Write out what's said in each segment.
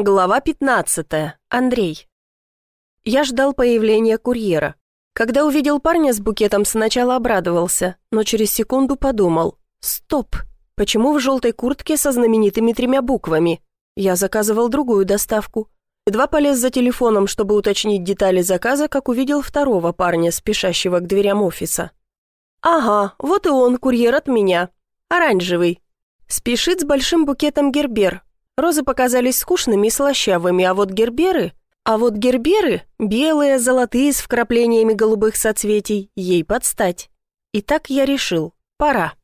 Глава 15. Андрей. Я ждал появления курьера. Когда увидел парня с букетом, сначала обрадовался, но через секунду подумал. «Стоп! Почему в желтой куртке со знаменитыми тремя буквами? Я заказывал другую доставку». Едва полез за телефоном, чтобы уточнить детали заказа, как увидел второго парня, спешащего к дверям офиса. «Ага, вот и он, курьер от меня. Оранжевый. Спешит с большим букетом гербер, Розы показались скучными и слащавыми, а вот герберы... А вот герберы, белые, золотые, с вкраплениями голубых соцветий, ей подстать. И так я решил, пора.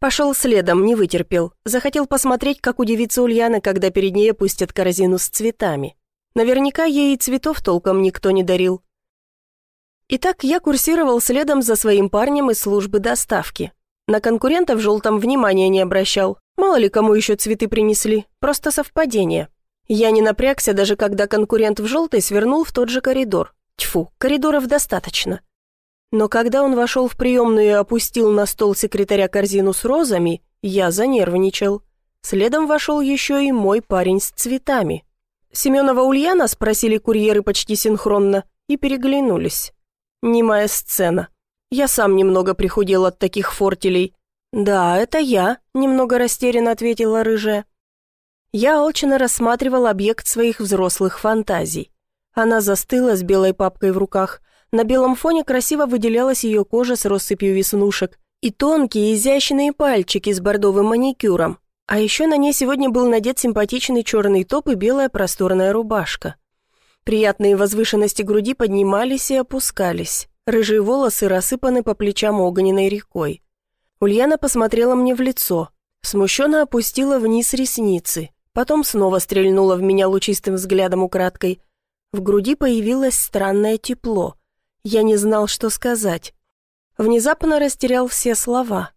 Пошел следом, не вытерпел. Захотел посмотреть, как удивится Ульяна, когда перед ней опустят корзину с цветами. Наверняка ей и цветов толком никто не дарил. Итак, я курсировал следом за своим парнем из службы доставки. На конкурента в желтом внимания не обращал. Мало ли кому еще цветы принесли, просто совпадение. Я не напрягся, даже когда конкурент в желтой свернул в тот же коридор. Тьфу, коридоров достаточно. Но когда он вошел в приемную и опустил на стол секретаря корзину с розами, я занервничал. Следом вошел еще и мой парень с цветами. Семенова Ульяна спросили курьеры почти синхронно и переглянулись. Немая сцена. Я сам немного прихудел от таких фортелей. «Да, это я», — немного растерянно ответила рыжая. Я алчно рассматривал объект своих взрослых фантазий. Она застыла с белой папкой в руках. На белом фоне красиво выделялась ее кожа с россыпью веснушек и тонкие изящные пальчики с бордовым маникюром. А еще на ней сегодня был надет симпатичный черный топ и белая просторная рубашка. Приятные возвышенности груди поднимались и опускались. Рыжие волосы рассыпаны по плечам огненной рекой. Ульяна посмотрела мне в лицо, смущенно опустила вниз ресницы, потом снова стрельнула в меня лучистым взглядом украдкой. В груди появилось странное тепло. Я не знал, что сказать. Внезапно растерял все слова.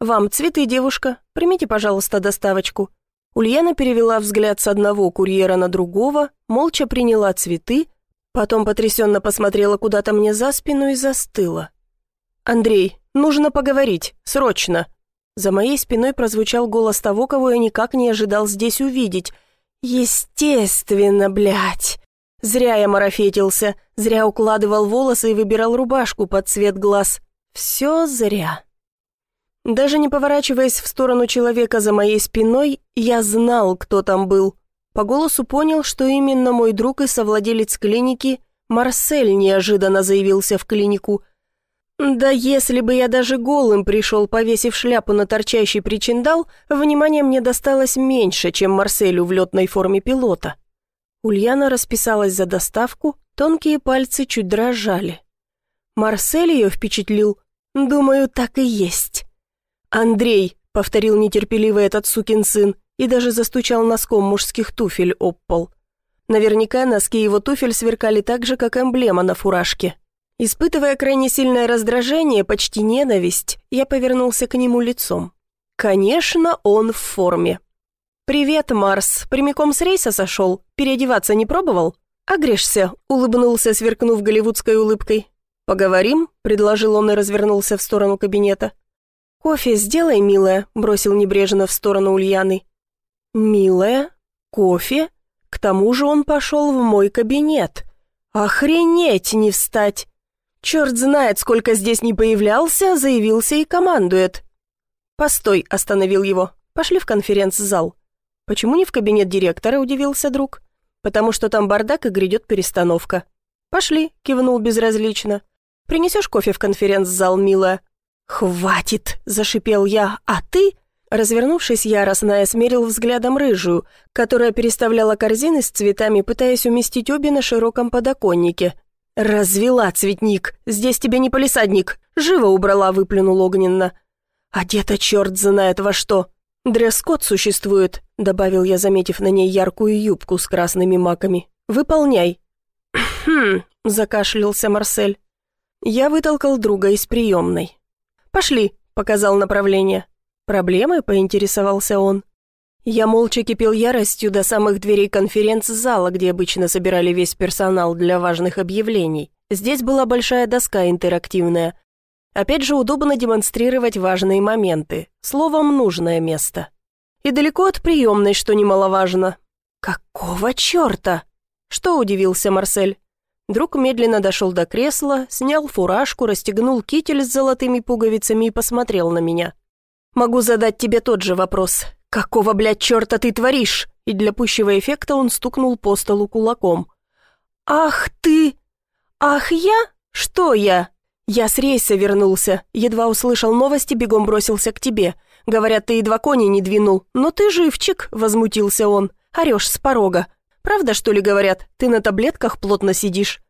«Вам цветы, девушка. Примите, пожалуйста, доставочку». Ульяна перевела взгляд с одного курьера на другого, молча приняла цветы, потом потрясенно посмотрела куда-то мне за спину и застыла. «Андрей, нужно поговорить, срочно!» За моей спиной прозвучал голос того, кого я никак не ожидал здесь увидеть. «Естественно, блядь!» Зря я марафетился, зря укладывал волосы и выбирал рубашку под цвет глаз. Все зря. Даже не поворачиваясь в сторону человека за моей спиной, я знал, кто там был. По голосу понял, что именно мой друг и совладелец клиники Марсель неожиданно заявился в клинику – да если бы я даже голым пришел, повесив шляпу на торчащий причиндал, внимания мне досталось меньше, чем Марселю в летной форме пилота. Ульяна расписалась за доставку, тонкие пальцы чуть дрожали. Марсель ее впечатлил. Думаю, так и есть. «Андрей», — повторил нетерпеливый этот сукин сын, и даже застучал носком мужских туфель об пол. Наверняка носки его туфель сверкали так же, как эмблема на фуражке. Испытывая крайне сильное раздражение, почти ненависть, я повернулся к нему лицом. Конечно, он в форме. «Привет, Марс. Прямиком с рейса сошел? Переодеваться не пробовал?» «Огрешься», — улыбнулся, сверкнув голливудской улыбкой. «Поговорим?» — предложил он и развернулся в сторону кабинета. «Кофе сделай, милая», — бросил небрежно в сторону Ульяны. «Милая? Кофе? К тому же он пошел в мой кабинет. Охренеть не встать!» Черт знает, сколько здесь не появлялся, заявился и командует. «Постой», — остановил его. «Пошли в конференц-зал». «Почему не в кабинет директора?» — удивился друг. «Потому что там бардак и грядет перестановка». «Пошли», — кивнул безразлично. «Принесешь кофе в конференц-зал, милая?» «Хватит!» — зашипел я. «А ты?» Развернувшись яростно, я смерил взглядом рыжую, которая переставляла корзины с цветами, пытаясь уместить обе на широком подоконнике, «Развела цветник! Здесь тебе не полисадник! Живо убрала!» — выплюнул огненно. «Одета черт знает во что! Дресс-код существует!» — добавил я, заметив на ней яркую юбку с красными маками. «Выполняй!» «Хм!» — закашлялся Марсель. Я вытолкал друга из приемной. «Пошли!» — показал направление. «Проблемы?» — поинтересовался он. Я молча кипел яростью до самых дверей конференц-зала, где обычно собирали весь персонал для важных объявлений. Здесь была большая доска интерактивная. Опять же, удобно демонстрировать важные моменты. Словом, нужное место. И далеко от приемной, что немаловажно. «Какого черта?» Что удивился Марсель? Друг медленно дошел до кресла, снял фуражку, расстегнул китель с золотыми пуговицами и посмотрел на меня. «Могу задать тебе тот же вопрос. Какого, блядь, черта ты творишь?» И для пущего эффекта он стукнул по столу кулаком. «Ах ты! Ах я? Что я?» «Я с рейса вернулся. Едва услышал новости, бегом бросился к тебе. Говорят, ты едва кони не двинул. Но ты живчик», — возмутился он. «Орешь с порога. Правда, что ли, говорят, ты на таблетках плотно сидишь?»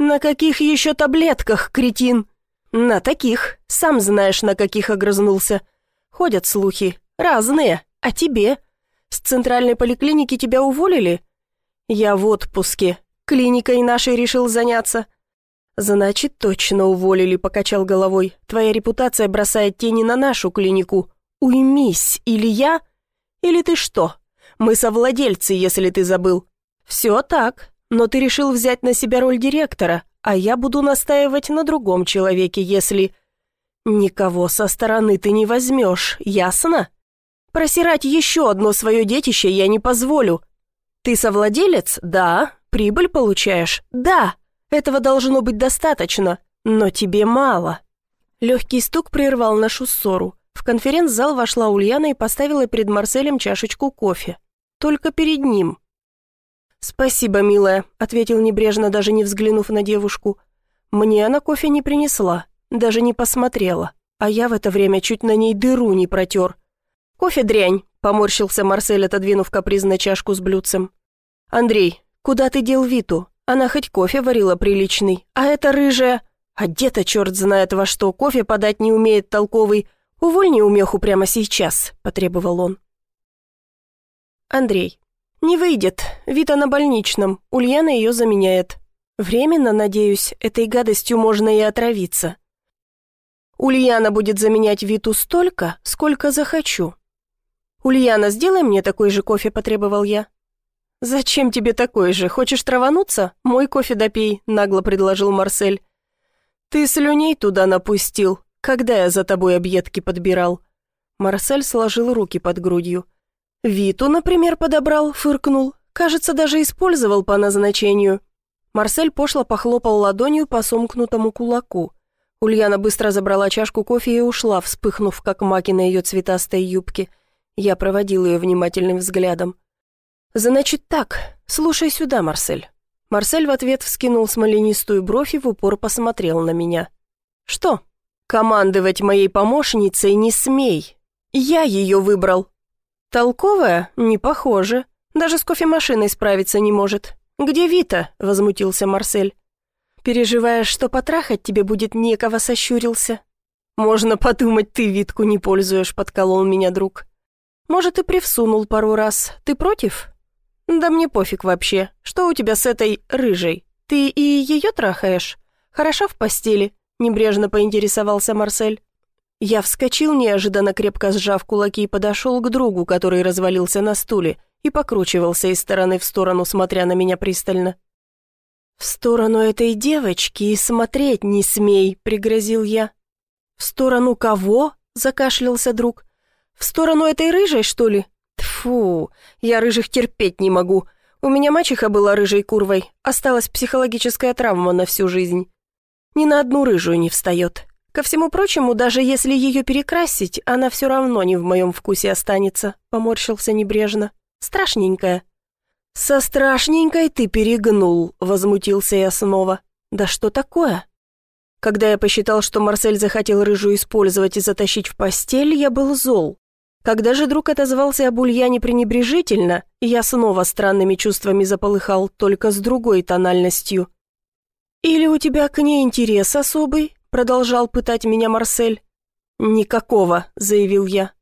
«На каких еще таблетках, кретин?» «На таких. Сам знаешь, на каких огрызнулся. Ходят слухи. Разные. А тебе? С центральной поликлиники тебя уволили?» «Я в отпуске. Клиникой нашей решил заняться». «Значит, точно уволили», — покачал головой. «Твоя репутация бросает тени на нашу клинику. Уймись, или я, или ты что?» Мы совладельцы, если ты забыл». «Все так, но ты решил взять на себя роль директора, а я буду настаивать на другом человеке, если...» «Никого со стороны ты не возьмешь, ясно? Просирать еще одно свое детище я не позволю. Ты совладелец? Да. Прибыль получаешь? Да. Этого должно быть достаточно, но тебе мало». Легкий стук прервал нашу ссору. В конференц-зал вошла Ульяна и поставила перед Марселем чашечку кофе. Только перед ним. «Спасибо, милая», — ответил небрежно, даже не взглянув на девушку. «Мне она кофе не принесла, даже не посмотрела, а я в это время чуть на ней дыру не протер». «Кофе дрянь», — поморщился Марсель, отодвинув капризно чашку с блюдцем. «Андрей, куда ты дел Виту? Она хоть кофе варила приличный, а эта рыжая...» «Одета черт знает во что, кофе подать не умеет толковый, «Уволь неумеху прямо сейчас», — потребовал он. Андрей. «Не выйдет. Вита на больничном. Ульяна ее заменяет. Временно, надеюсь, этой гадостью можно и отравиться. Ульяна будет заменять Виту столько, сколько захочу. «Ульяна, сделай мне такой же кофе», — потребовал я. «Зачем тебе такой же? Хочешь травануться? Мой кофе допей», — нагло предложил Марсель. «Ты слюней туда напустил когда я за тобой объедки подбирал». Марсель сложил руки под грудью. «Виту, например, подобрал, фыркнул. Кажется, даже использовал по назначению». Марсель пошло похлопал ладонью по сомкнутому кулаку. Ульяна быстро забрала чашку кофе и ушла, вспыхнув, как маки на ее цветастой юбке. Я проводил ее внимательным взглядом. «Значит так, слушай сюда, Марсель». Марсель в ответ вскинул смоленистую бровь и в упор посмотрел на меня. «Что?» Командовать моей помощницей не смей. Я ее выбрал. Толковая? Не похоже. Даже с кофемашиной справиться не может. Где Вита? Возмутился Марсель. Переживаешь, что потрахать тебе будет некого, сощурился. Можно подумать, ты Витку не пользуешь, подколол меня друг. Может, и привсунул пару раз. Ты против? Да мне пофиг вообще. Что у тебя с этой рыжей? Ты и ее трахаешь? Хорошо в постели? Небрежно поинтересовался Марсель. Я вскочил, неожиданно крепко сжав кулаки, и подошел к другу, который развалился на стуле и покручивался из стороны в сторону, смотря на меня пристально. «В сторону этой девочки и смотреть не смей», — пригрозил я. «В сторону кого?» — закашлялся друг. «В сторону этой рыжей, что ли?» Тфу, я рыжих терпеть не могу. У меня мачеха была рыжей курвой, осталась психологическая травма на всю жизнь. Ни на одну рыжую не встает. Ко всему прочему, даже если ее перекрасить, она все равно не в моем вкусе останется», — поморщился небрежно. «Страшненькая». «Со страшненькой ты перегнул», — возмутился я снова. «Да что такое?» Когда я посчитал, что Марсель захотел рыжую использовать и затащить в постель, я был зол. Когда же друг отозвался об Ульяне пренебрежительно, я снова странными чувствами заполыхал, только с другой тональностью. «Или у тебя к ней интерес особый?» — продолжал пытать меня Марсель. «Никакого», — заявил я.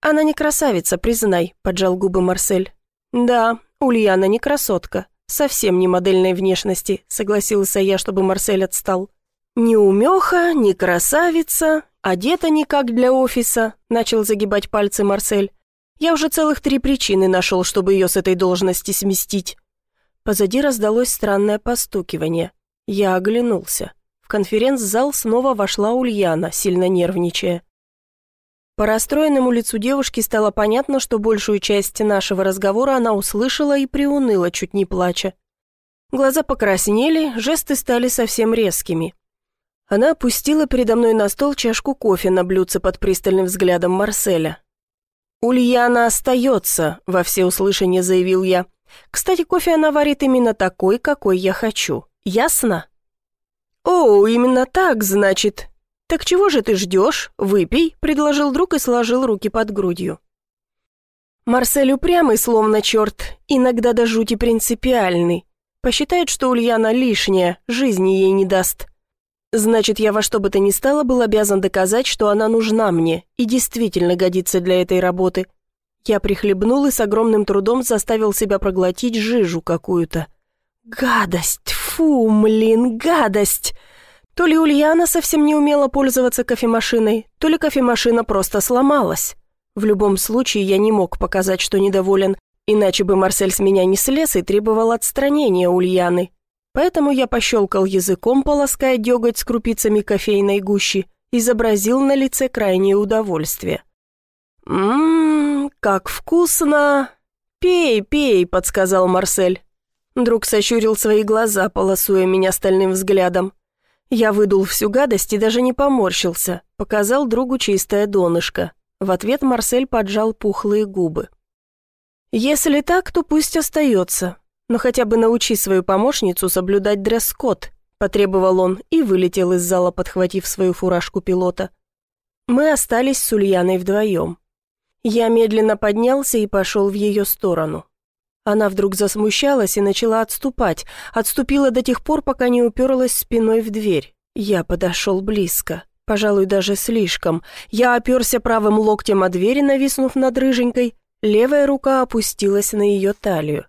«Она не красавица, признай», — поджал губы Марсель. «Да, Ульяна не красотка, совсем не модельной внешности», — согласился я, чтобы Марсель отстал. «Ни умеха, ни красавица, одета никак для офиса», — начал загибать пальцы Марсель. «Я уже целых три причины нашел, чтобы ее с этой должности сместить. Позади раздалось странное постукивание. Я оглянулся. В конференц-зал снова вошла Ульяна, сильно нервничая. По расстроенному лицу девушки стало понятно, что большую часть нашего разговора она услышала и приуныла, чуть не плача. Глаза покраснели, жесты стали совсем резкими. Она опустила передо мной на стол чашку кофе на блюдце под пристальным взглядом Марселя. «Ульяна остается», — во всеуслышание заявил я. «Кстати, кофе она варит именно такой, какой я хочу. Ясно?» «О, именно так, значит. «Так чего же ты ждешь? Выпей», — предложил друг и сложил руки под грудью. Марсель упрямый, словно черт, иногда до жути принципиальный. Посчитает, что Ульяна лишняя, жизни ей не даст. Значит, я во что бы то ни стало был обязан доказать, что она нужна мне и действительно годится для этой работы. Я прихлебнул и с огромным трудом заставил себя проглотить жижу какую-то. Гадость, фу, млин, гадость! То ли Ульяна совсем не умела пользоваться кофемашиной, то ли кофемашина просто сломалась. В любом случае я не мог показать, что недоволен, иначе бы Марсель с меня не слез и требовал отстранения Ульяны. Поэтому я пощелкал языком, полоская деготь с крупицами кофейной гущи, изобразил на лице крайнее удовольствие. «Ммм, как вкусно!» «Пей, пей», — подсказал Марсель. Друг сощурил свои глаза, полосуя меня стальным взглядом. Я выдул всю гадость и даже не поморщился, показал другу чистое донышко. В ответ Марсель поджал пухлые губы. «Если так, то пусть остается, но хотя бы научи свою помощницу соблюдать дресс-код», потребовал он и вылетел из зала, подхватив свою фуражку пилота. Мы остались с Ульяной вдвоем. Я медленно поднялся и пошел в ее сторону. Она вдруг засмущалась и начала отступать. Отступила до тех пор, пока не уперлась спиной в дверь. Я подошел близко. Пожалуй, даже слишком. Я оперся правым локтем о двери, нависнув над рыженькой. Левая рука опустилась на ее талию.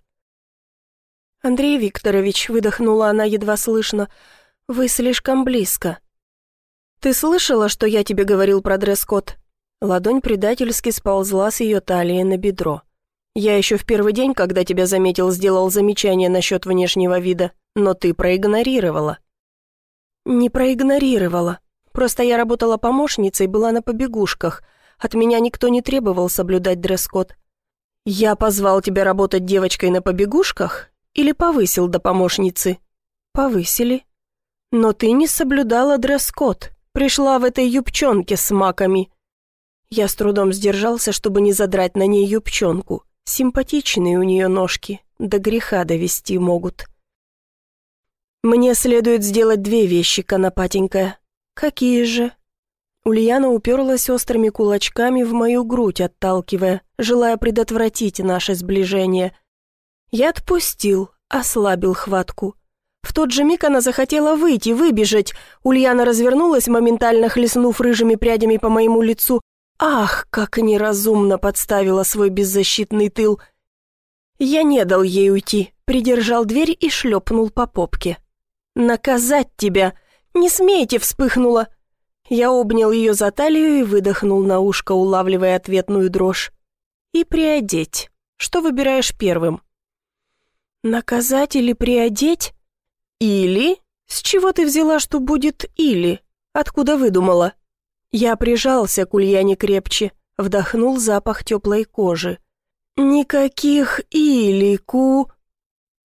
«Андрей Викторович», — выдохнула она едва слышно, — «вы слишком близко». «Ты слышала, что я тебе говорил про дресс-код?» Ладонь предательски сползла с ее талии на бедро. Я еще в первый день, когда тебя заметил, сделал замечание насчет внешнего вида, но ты проигнорировала». «Не проигнорировала. Просто я работала помощницей, была на побегушках. От меня никто не требовал соблюдать дресс-код. Я позвал тебя работать девочкой на побегушках или повысил до помощницы?» «Повысили. Но ты не соблюдала дресс-код, пришла в этой юбчонке с маками». Я с трудом сдержался, чтобы не задрать на ней юбчонку. Симпатичные у нее ножки, до греха довести могут. Мне следует сделать две вещи, конопатенькая. Какие же? Ульяна уперлась острыми кулачками в мою грудь, отталкивая, желая предотвратить наше сближение. Я отпустил, ослабил хватку. В тот же миг она захотела выйти, выбежать. Ульяна развернулась, моментально хлестнув рыжими прядями по моему лицу, Ах, как неразумно подставила свой беззащитный тыл. Я не дал ей уйти, придержал дверь и шлепнул по попке. «Наказать тебя! Не смейте!» — вспыхнула. Я обнял ее за талию и выдохнул на ушко, улавливая ответную дрожь. «И приодеть. Что выбираешь первым?» «Наказать или приодеть?» «Или? С чего ты взяла, что будет «или»? Откуда выдумала?» Я прижался к Ульяне крепче, вдохнул запах теплой кожи. «Никаких илику!»